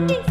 beauty